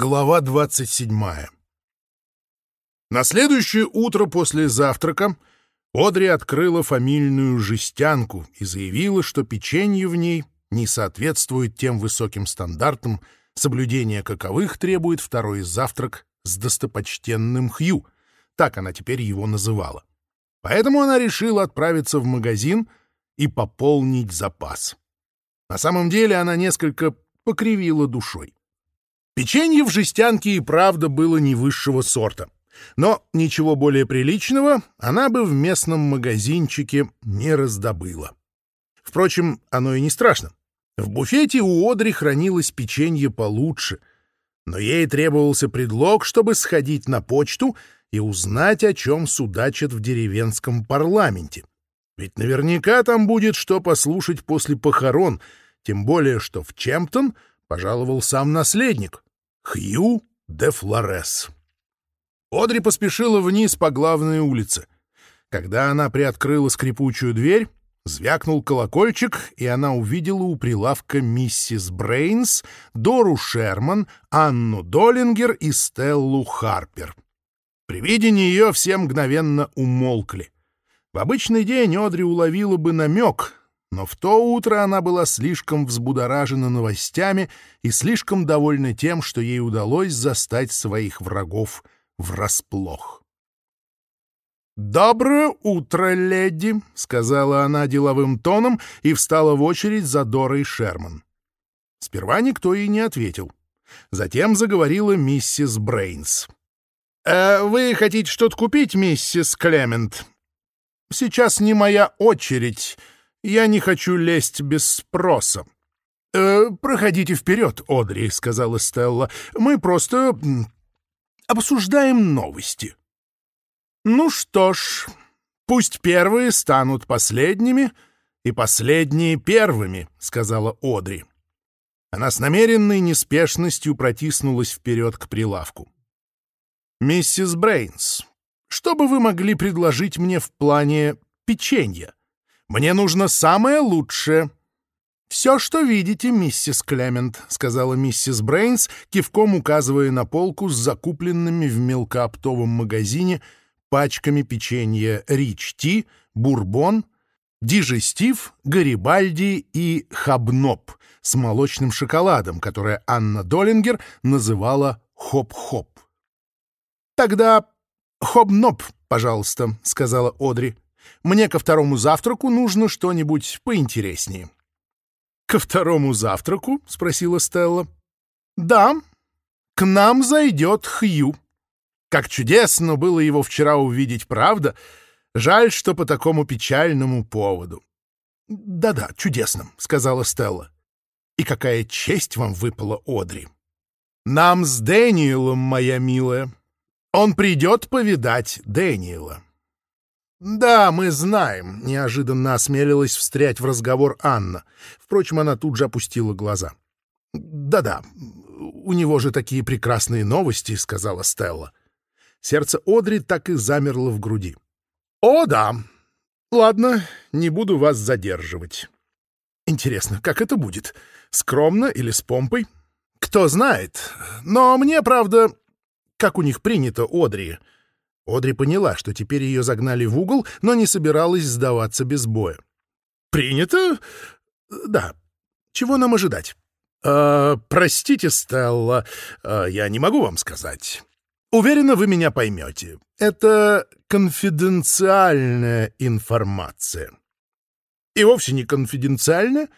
Глава 27. На следующее утро после завтрака Одри открыла фамильную жестянку и заявила, что печенье в ней не соответствует тем высоким стандартам, соблюдение каковых требует второй завтрак с достопочтенным Хью, так она теперь его называла. Поэтому она решила отправиться в магазин и пополнить запас. На самом деле она несколько покривила душой. Печенье в жестянке и правда было не высшего сорта. Но ничего более приличного она бы в местном магазинчике не раздобыла. Впрочем, оно и не страшно. В буфете у Одри хранилось печенье получше, но ей требовался предлог, чтобы сходить на почту и узнать, о чем судачат в деревенском парламенте. Ведь наверняка там будет что послушать после похорон, тем более что в Чемптон пожаловал сам наследник — Хью де Флорес. Одри поспешила вниз по главной улице. Когда она приоткрыла скрипучую дверь, звякнул колокольчик, и она увидела у прилавка миссис Брейнс, Дору Шерман, Анну Долингер и Стеллу Харпер. При виде нее все мгновенно умолкли. В обычный день Одри уловила бы намек, но в то утро она была слишком взбудоражена новостями и слишком довольна тем, что ей удалось застать своих врагов врасплох. «Доброе утро, леди!» — сказала она деловым тоном и встала в очередь за Дорой Шерман. Сперва никто ей не ответил. Затем заговорила миссис Брейнс. «Э, «Вы хотите что-то купить, миссис Клемент?» «Сейчас не моя очередь», я не хочу лезть без спроса». «Э, «Проходите вперед, Одри», — сказала Стелла. «Мы просто обсуждаем новости». «Ну что ж, пусть первые станут последними и последние первыми», — сказала Одри. Она с намеренной неспешностью протиснулась вперед к прилавку. «Миссис Брейнс, что бы вы могли предложить мне в плане печенья?» Мне нужно самое лучшее». «Все, что видите, миссис Клемент», — сказала миссис Брейнс, кивком указывая на полку с закупленными в мелкооптовом магазине пачками печенья Ричти, «Бурбон», «Дижестив», «Гарибальди» и «Хобноб» с молочным шоколадом, которое Анна Долингер называла «Хоп-Хоп». «Тогда Хобноб, пожалуйста», — сказала Одри. Мне ко второму завтраку нужно что-нибудь поинтереснее». «Ко второму завтраку?» — спросила Стелла. «Да, к нам зайдет Хью. Как чудесно было его вчера увидеть, правда? Жаль, что по такому печальному поводу». «Да-да, чудесно», — сказала Стелла. «И какая честь вам выпала, Одри!» «Нам с Дэниелом, моя милая. Он придет повидать Дэниела». «Да, мы знаем», — неожиданно осмелилась встрять в разговор Анна. Впрочем, она тут же опустила глаза. «Да-да, у него же такие прекрасные новости», — сказала Стелла. Сердце Одри так и замерло в груди. «О, да! Ладно, не буду вас задерживать. Интересно, как это будет? Скромно или с помпой? Кто знает. Но мне, правда, как у них принято, Одри...» Одри поняла, что теперь ее загнали в угол, но не собиралась сдаваться без боя. «Принято? Да. Чего нам ожидать?» «Э, «Простите, Стелла, э, я не могу вам сказать. Уверена, вы меня поймете. Это конфиденциальная информация». «И вовсе не конфиденциальная.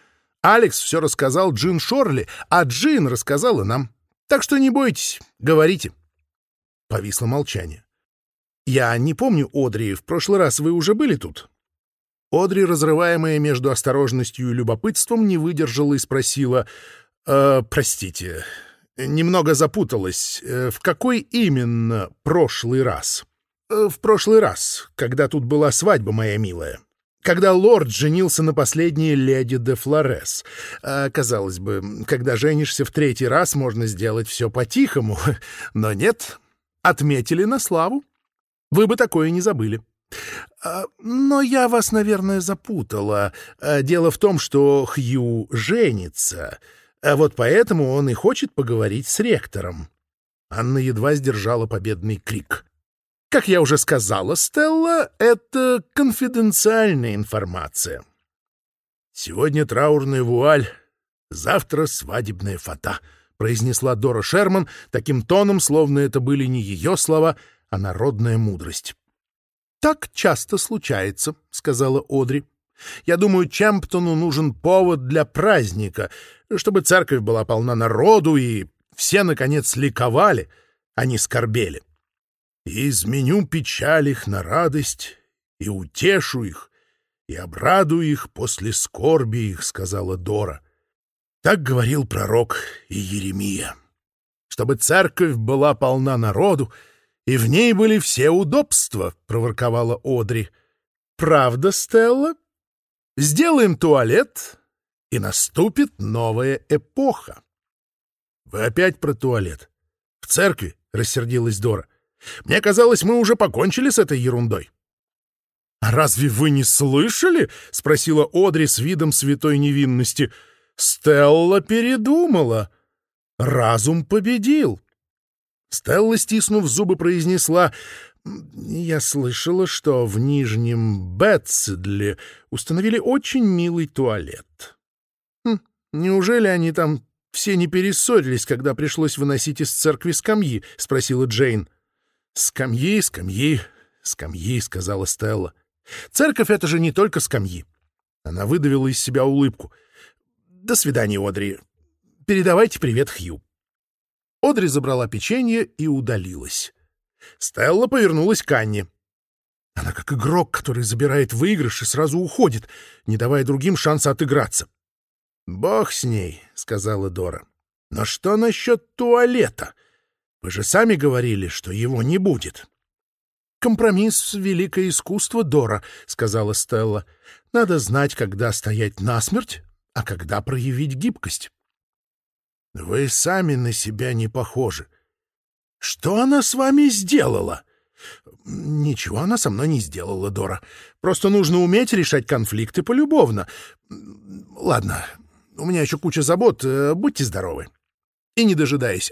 Алекс все рассказал Джин Шорли, а Джин рассказала нам. Так что не бойтесь, говорите». Повисло молчание. «Я не помню, Одри, в прошлый раз вы уже были тут?» Одри, разрываемая между осторожностью и любопытством, не выдержала и спросила, «Э, «Простите, немного запуталась. Э, в какой именно прошлый раз?» «Э, «В прошлый раз, когда тут была свадьба, моя милая. Когда лорд женился на последней леди де Флорес. А, казалось бы, когда женишься в третий раз, можно сделать все по-тихому. Вы бы такое не забыли. А, но я вас, наверное, запутала. А, дело в том, что Хью женится. А вот поэтому он и хочет поговорить с ректором. Анна едва сдержала победный крик. Как я уже сказала, Стелла, это конфиденциальная информация. Сегодня траурная вуаль, завтра свадебная фата, произнесла Дора Шерман таким тоном, словно это были не ее слова, а народная мудрость. «Так часто случается», — сказала Одри. «Я думаю, Чемптону нужен повод для праздника, чтобы церковь была полна народу и все, наконец, ликовали, а не скорбели. И изменю печаль их на радость, и утешу их, и обрадую их после скорби их», — сказала Дора. Так говорил пророк и Еремия. «Чтобы церковь была полна народу, — и в ней были все удобства», — проворковала Одри. «Правда, Стелла? Сделаем туалет, и наступит новая эпоха». «Вы опять про туалет? В церкви?» — рассердилась Дора. «Мне казалось, мы уже покончили с этой ерундой». «А разве вы не слышали?» — спросила Одри с видом святой невинности. «Стелла передумала. Разум победил». Стелла, стиснув зубы, произнесла «Я слышала, что в Нижнем Бетсидле установили очень милый туалет». Хм, «Неужели они там все не перессорились, когда пришлось выносить из церкви скамьи?» — спросила Джейн. «Скамьи, скамьи, скамьи», — сказала Стелла. «Церковь — это же не только скамьи». Она выдавила из себя улыбку. «До свидания, Одри. Передавайте привет Хью». Одри забрала печенье и удалилась. Стелла повернулась к Анне. Она как игрок, который забирает выигрыш и сразу уходит, не давая другим шанса отыграться. «Бог с ней», — сказала Дора. «Но что насчет туалета? Вы же сами говорили, что его не будет». «Компромисс — великое искусство, Дора», — сказала Стелла. «Надо знать, когда стоять насмерть, а когда проявить гибкость».«Вы сами на себя не похожи. Что она с вами сделала?» «Ничего она со мной не сделала, Дора. Просто нужно уметь решать конфликты полюбовно. Ладно, у меня еще куча забот. Э, будьте здоровы». И, не дожидаясь